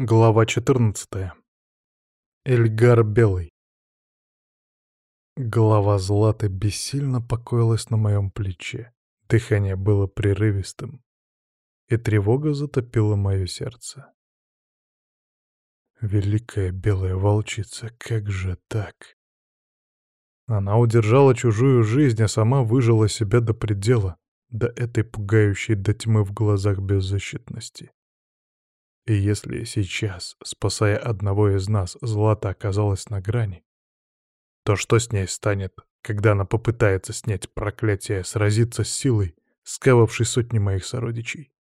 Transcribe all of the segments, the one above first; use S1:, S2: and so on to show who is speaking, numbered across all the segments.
S1: Глава 14. Эльгар Белый. Голова Златы бессильно покоилась на моем плече. Дыхание было прерывистым, и тревога затопила мое сердце. Великая белая волчица, как же так? Она удержала чужую жизнь, а сама выжила себя до предела, до этой пугающей до тьмы в глазах беззащитности. И если сейчас, спасая одного из нас, Злата оказалась на грани, то что с ней станет, когда она попытается снять проклятие, сразиться с силой, сковавшей сотни моих сородичей?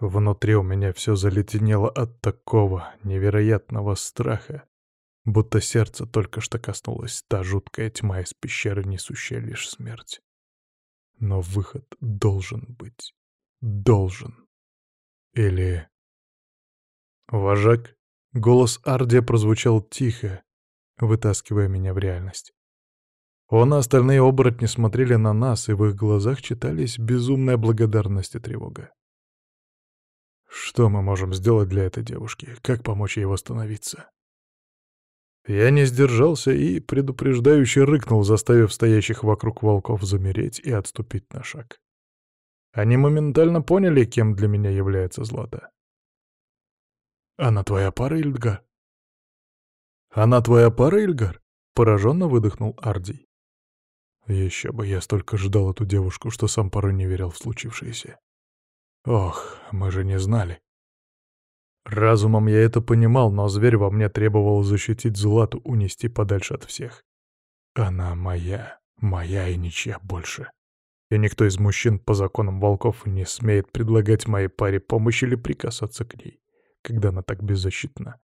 S1: Внутри у меня все заледенело от такого невероятного страха, будто сердце только что коснулась та жуткая тьма из пещеры, несущая лишь смерть. Но выход должен быть. Должен. Или... «Вожак!» — голос Ардия прозвучал тихо, вытаскивая меня в реальность. Он и остальные оборотни смотрели на нас, и в их глазах читались безумная благодарность и тревога. Что мы можем сделать для этой девушки? Как помочь ей восстановиться? Я не сдержался и предупреждающе рыкнул, заставив стоящих вокруг волков замереть и отступить на шаг. Они моментально поняли, кем для меня является Злата. «Она твоя пара, Ильдгар?» «Она твоя пара, Ильгар?» — пораженно выдохнул Ардий. Еще бы я столько ждал эту девушку, что сам порой не верил в случившееся. Ох, мы же не знали. Разумом я это понимал, но зверь во мне требовал защитить Злату, унести подальше от всех. Она моя, моя и ничья больше. И никто из мужчин по законам волков не смеет предлагать моей паре помощь или прикасаться к ней когда она так беззащитна.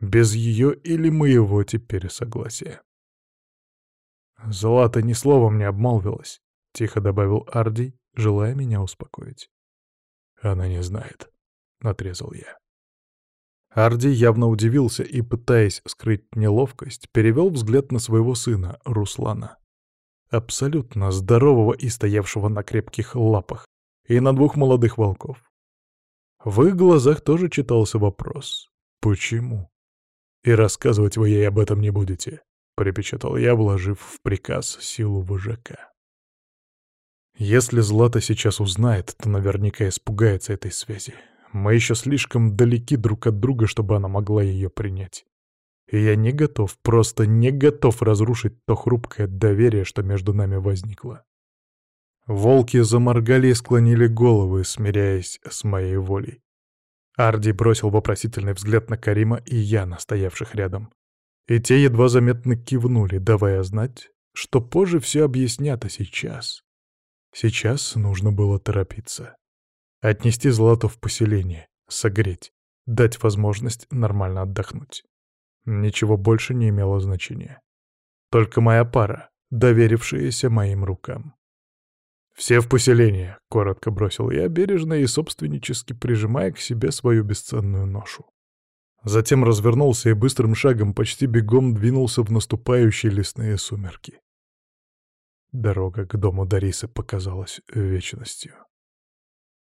S1: Без ее или моего теперь согласия. «Злата ни словом не обмолвилась», — тихо добавил Арди, желая меня успокоить. «Она не знает», — отрезал я. Арди явно удивился и, пытаясь скрыть неловкость, перевел взгляд на своего сына, Руслана. Абсолютно здорового и стоявшего на крепких лапах, и на двух молодых волков. В их глазах тоже читался вопрос «Почему?» «И рассказывать вы ей об этом не будете», — припечатал я, вложив в приказ силу вожака. Если Злата сейчас узнает, то наверняка испугается этой связи. Мы еще слишком далеки друг от друга, чтобы она могла ее принять. И я не готов, просто не готов разрушить то хрупкое доверие, что между нами возникло. Волки заморгали и склонили головы, смиряясь с моей волей. Арди бросил вопросительный взгляд на Карима и Яна, стоявших рядом. И те едва заметно кивнули, давая знать, что позже все объяснят, а сейчас... Сейчас нужно было торопиться. Отнести Злату в поселение, согреть, дать возможность нормально отдохнуть. Ничего больше не имело значения. Только моя пара, доверившаяся моим рукам. «Все в поселение», — коротко бросил я, бережно и собственнически прижимая к себе свою бесценную ношу. Затем развернулся и быстрым шагом почти бегом двинулся в наступающие лесные сумерки. Дорога к дому Дарисы показалась вечностью.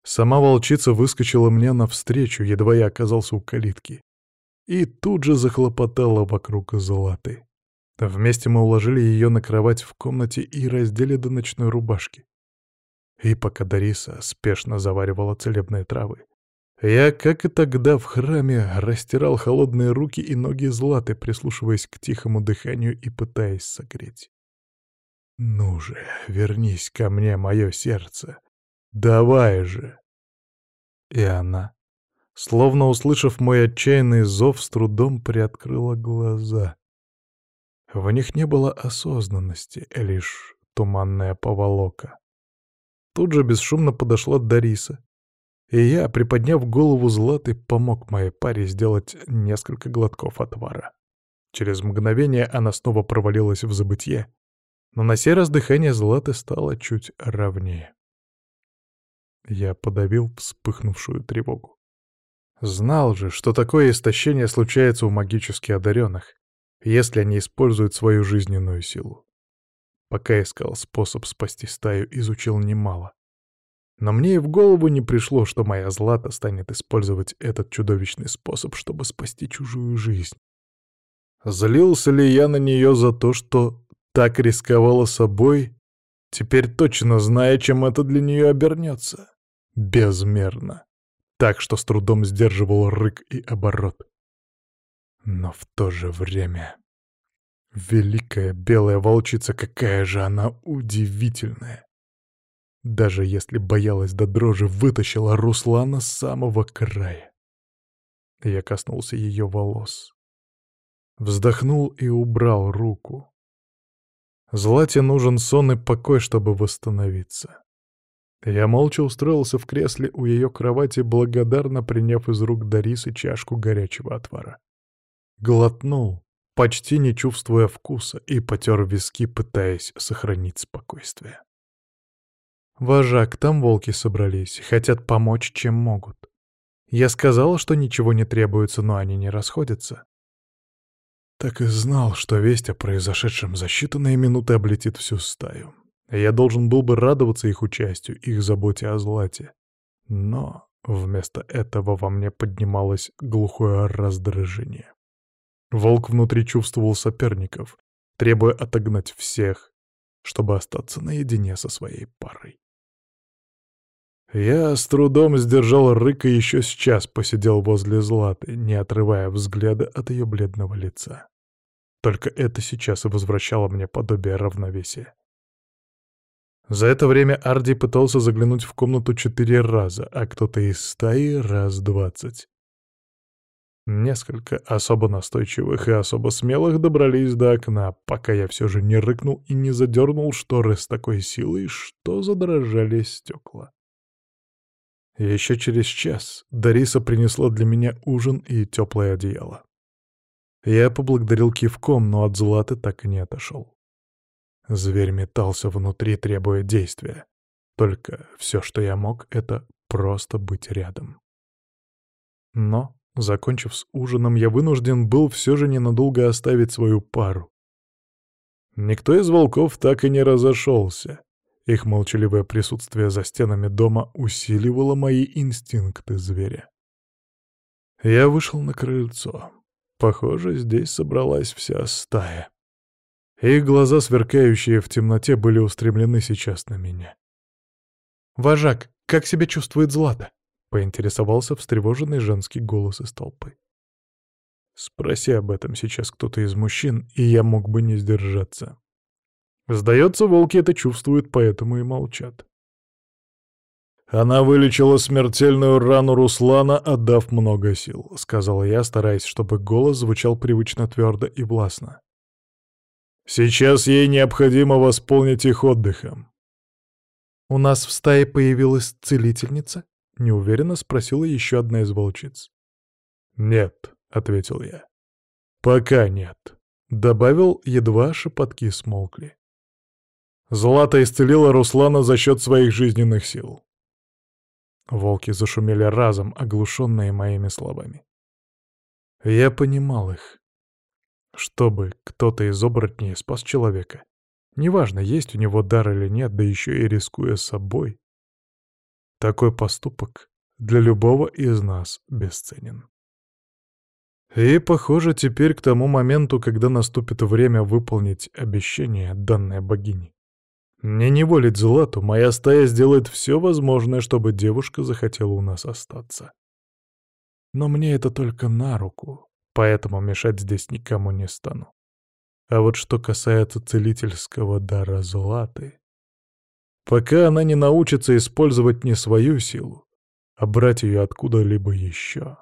S1: Сама волчица выскочила мне навстречу, едва я оказался у калитки, и тут же захлопотала вокруг золоты. Вместе мы уложили ее на кровать в комнате и раздели до ночной рубашки. И пока Дариса спешно заваривала целебные травы, я, как и тогда в храме, растирал холодные руки и ноги Златы, прислушиваясь к тихому дыханию и пытаясь согреть. «Ну же, вернись ко мне, мое сердце! Давай же!» И она, словно услышав мой отчаянный зов, с трудом приоткрыла глаза. В них не было осознанности, лишь туманная поволока. Тут же бесшумно подошла Дариса. И я, приподняв голову Златы, помог моей паре сделать несколько глотков отвара. Через мгновение она снова провалилась в забытье, но на сей раз дыхание Златы стало чуть ровнее. Я подавил вспыхнувшую тревогу. Знал же, что такое истощение случается у магически одаренных, если они используют свою жизненную силу. Пока искал способ спасти стаю, изучил немало. Но мне и в голову не пришло, что моя Злата станет использовать этот чудовищный способ, чтобы спасти чужую жизнь. Злился ли я на нее за то, что так рисковала собой, теперь точно зная, чем это для нее обернется? Безмерно. Так что с трудом сдерживал рык и оборот. Но в то же время... Великая белая волчица, какая же она удивительная! Даже если боялась до дрожи, вытащила Руслана с самого края. Я коснулся ее волос. Вздохнул и убрал руку. Злате нужен сон и покой, чтобы восстановиться. Я молча устроился в кресле у ее кровати, благодарно приняв из рук Дарисы чашку горячего отвара. Глотнул, почти не чувствуя вкуса, и потер виски, пытаясь сохранить спокойствие. «Вожак, там волки собрались, хотят помочь, чем могут. Я сказала, что ничего не требуется, но они не расходятся». Так и знал, что весть о произошедшем за считанные минуты облетит всю стаю. Я должен был бы радоваться их участию, их заботе о злате. Но вместо этого во мне поднималось глухое раздражение. Волк внутри чувствовал соперников, требуя отогнать всех, чтобы остаться наедине со своей парой. Я с трудом сдержал рык и еще сейчас посидел возле Златы, не отрывая взгляда от ее бледного лица. Только это сейчас и возвращало мне подобие равновесия. За это время Арди пытался заглянуть в комнату четыре раза, а кто-то из стаи — раз двадцать. Несколько особо настойчивых и особо смелых добрались до окна, пока я все же не рыкнул и не задернул шторы с такой силой, что задрожали стекла. Еще через час Дариса принесла для меня ужин и теплое одеяло. Я поблагодарил кивком, но от Златы так и не отошел. Зверь метался внутри, требуя действия. Только все, что я мог, — это просто быть рядом. Но Закончив с ужином, я вынужден был все же ненадолго оставить свою пару. Никто из волков так и не разошелся. Их молчаливое присутствие за стенами дома усиливало мои инстинкты зверя. Я вышел на крыльцо. Похоже, здесь собралась вся стая. Их глаза, сверкающие в темноте, были устремлены сейчас на меня. «Вожак, как себя чувствует Злата?» — поинтересовался встревоженный женский голос из толпы. «Спроси об этом сейчас кто-то из мужчин, и я мог бы не сдержаться. Сдается, волки это чувствуют, поэтому и молчат». «Она вылечила смертельную рану Руслана, отдав много сил», — сказал я, стараясь, чтобы голос звучал привычно твердо и властно. «Сейчас ей необходимо восполнить их отдыхом». «У нас в стае появилась целительница?» — неуверенно спросила еще одна из волчиц. «Нет», — ответил я. «Пока нет», — добавил, едва шепотки смолкли. Злата исцелила Руслана за счет своих жизненных сил. Волки зашумели разом, оглушенные моими словами. Я понимал их. Чтобы кто-то из оборотней спас человека. Неважно, есть у него дар или нет, да еще и рискуя собой. Такой поступок для любого из нас бесценен. И, похоже, теперь к тому моменту, когда наступит время выполнить обещание, данное богине. Не неволить Злату, моя стая сделает все возможное, чтобы девушка захотела у нас остаться. Но мне это только на руку, поэтому мешать здесь никому не стану. А вот что касается целительского дара Златы пока она не научится использовать не свою силу, а брать ее откуда-либо еще.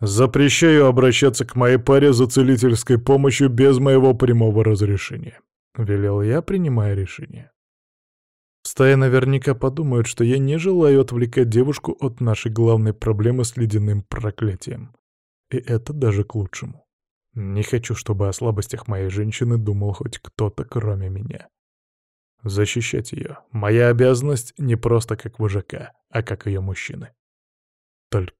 S1: «Запрещаю обращаться к моей паре за целительской помощью без моего прямого разрешения», — велел я, принимая решение. Стая наверняка подумают, что я не желаю отвлекать девушку от нашей главной проблемы с ледяным проклятием. И это даже к лучшему. Не хочу, чтобы о слабостях моей женщины думал хоть кто-то, кроме меня. Защищать ее — моя обязанность не просто как вожака, а как ее мужчины. Только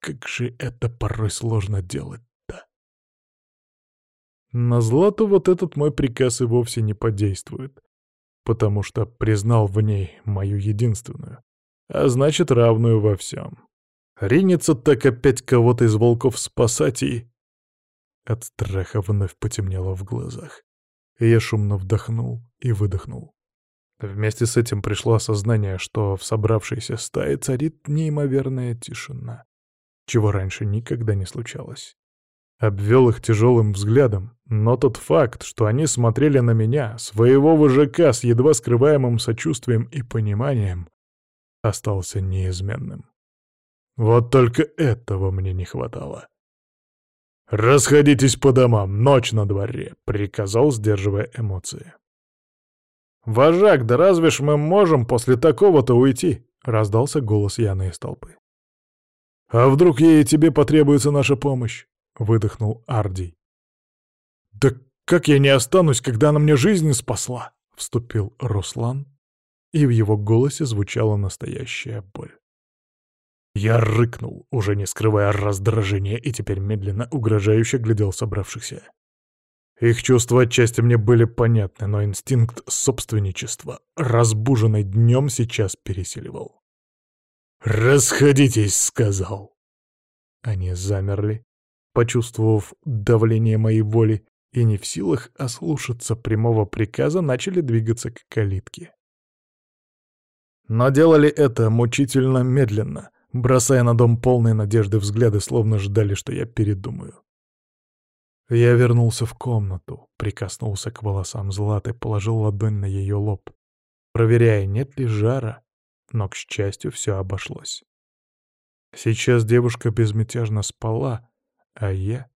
S1: как же это порой сложно делать-то? На Злату вот этот мой приказ и вовсе не подействует, потому что признал в ней мою единственную, а значит, равную во всем. Ринется так опять кого-то из волков спасать и... От страха вновь потемнело в глазах. Я шумно вдохнул и выдохнул. Вместе с этим пришло осознание, что в собравшейся стае царит неимоверная тишина, чего раньше никогда не случалось. Обвел их тяжелым взглядом, но тот факт, что они смотрели на меня, своего вожака с едва скрываемым сочувствием и пониманием, остался неизменным. Вот только этого мне не хватало. «Расходитесь по домам, ночь на дворе», — приказал, сдерживая эмоции. «Вожак, да разве ж мы можем после такого-то уйти?» — раздался голос Яны из толпы. «А вдруг ей и тебе потребуется наша помощь?» — выдохнул Ардий. «Да как я не останусь, когда она мне жизнь спасла?» — вступил Руслан, и в его голосе звучала настоящая боль. Я рыкнул, уже не скрывая раздражения, и теперь медленно, угрожающе глядел собравшихся. Их чувства отчасти мне были понятны, но инстинкт собственничества, разбуженный днем, сейчас пересиливал. «Расходитесь», — сказал. Они замерли, почувствовав давление моей воли, и не в силах ослушаться прямого приказа, начали двигаться к калитке. Но делали это мучительно медленно — бросая на дом полные надежды взгляды, словно ждали, что я передумаю. Я вернулся в комнату, прикоснулся к волосам Златы, положил ладонь на ее лоб, проверяя, нет ли жара, но, к счастью, все обошлось. Сейчас девушка безмятежно спала, а я...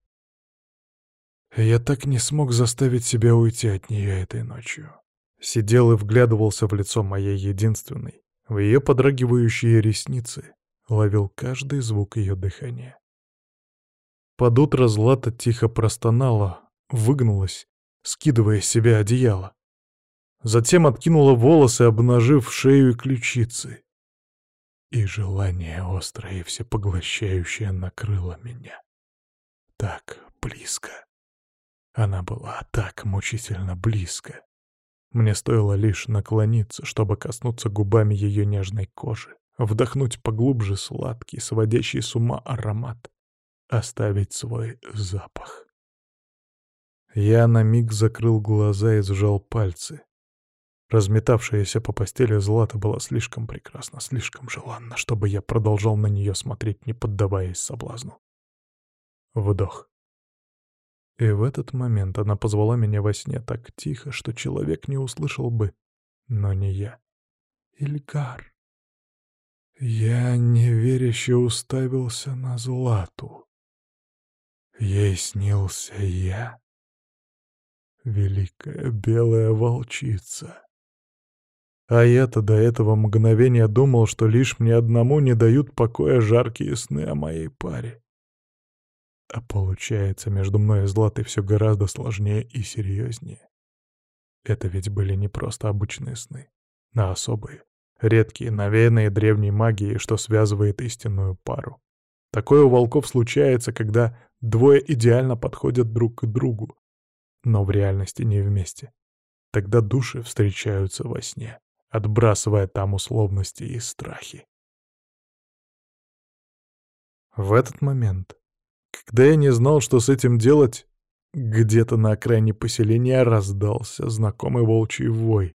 S1: Я так не смог заставить себя уйти от нее этой ночью. Сидел и вглядывался в лицо моей единственной, в ее подрагивающие ресницы, ловил каждый звук ее дыхания. Под утро Злата тихо простонала, выгнулась, скидывая с себя одеяло. Затем откинула волосы, обнажив шею и ключицы. И желание острое и всепоглощающее накрыло меня. Так близко. Она была так мучительно близко. Мне стоило лишь наклониться, чтобы коснуться губами ее нежной кожи вдохнуть поглубже сладкий, сводящий с ума аромат, оставить свой запах. Я на миг закрыл глаза и сжал пальцы. Разметавшаяся по постели Злата была слишком прекрасна, слишком желанна, чтобы я продолжал на нее смотреть, не поддаваясь соблазну. Вдох. И в этот момент она позвала меня во сне так тихо, что человек не услышал бы, но не я. «Ильгар!» Я неверяще уставился на Злату. Ей снился я, великая белая волчица. А я-то до этого мгновения думал, что лишь мне одному не дают покоя жаркие сны о моей паре. А получается, между мной и Златой все гораздо сложнее и серьезнее. Это ведь были не просто обычные сны, а особые, Редкие, навеянные древней магией, что связывает истинную пару. Такое у волков случается, когда двое идеально подходят друг к другу, но в реальности не вместе. Тогда души встречаются во сне, отбрасывая там условности и страхи. В этот момент, когда я не знал, что с этим делать, где-то на окраине поселения раздался знакомый волчий вой,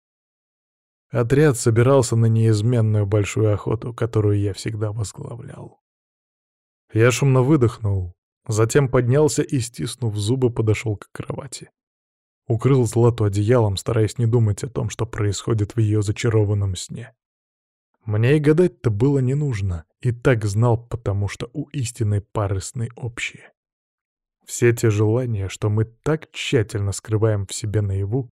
S1: Отряд собирался на неизменную большую охоту, которую я всегда возглавлял. Я шумно выдохнул, затем поднялся и, стиснув зубы, подошел к кровати. Укрыл Злату одеялом, стараясь не думать о том, что происходит в ее зачарованном сне. Мне и гадать-то было не нужно, и так знал, потому что у истинной пары сны общие. Все те желания, что мы так тщательно скрываем в себе наяву,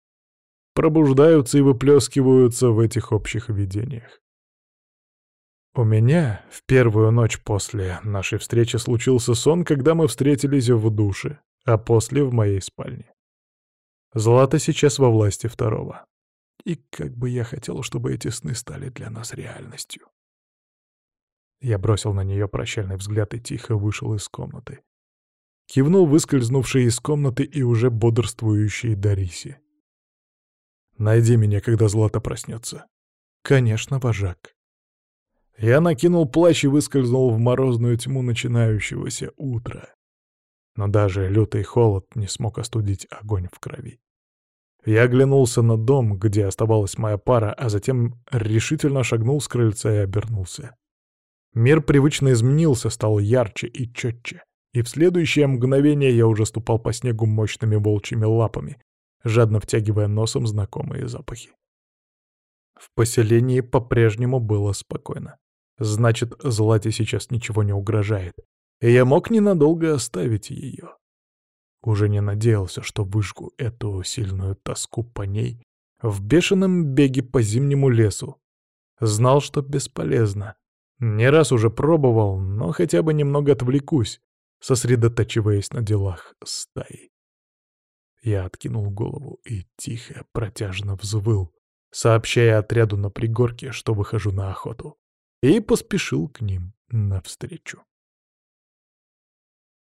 S1: пробуждаются и выплескиваются в этих общих видениях. У меня в первую ночь после нашей встречи случился сон, когда мы встретились в душе, а после в моей спальне. Злата сейчас во власти второго. И как бы я хотел, чтобы эти сны стали для нас реальностью. Я бросил на нее прощальный взгляд и тихо вышел из комнаты. Кивнул выскользнувший из комнаты и уже бодрствующий Дариси. Найди меня, когда Злата проснется. Конечно, вожак. Я накинул плащ и выскользнул в морозную тьму начинающегося утра. Но даже лютый холод не смог остудить огонь в крови. Я оглянулся на дом, где оставалась моя пара, а затем решительно шагнул с крыльца и обернулся. Мир привычно изменился, стал ярче и четче, и в следующее мгновение я уже ступал по снегу мощными волчьими лапами, жадно втягивая носом знакомые запахи. В поселении по-прежнему было спокойно. Значит, Злате сейчас ничего не угрожает. И я мог ненадолго оставить ее. Уже не надеялся, что выжгу эту сильную тоску по ней в бешеном беге по зимнему лесу. Знал, что бесполезно. Не раз уже пробовал, но хотя бы немного отвлекусь, сосредотачиваясь на делах стаи. Я откинул голову и тихо, протяжно взвыл, сообщая отряду на пригорке, что выхожу на охоту и поспешил к ним навстречу.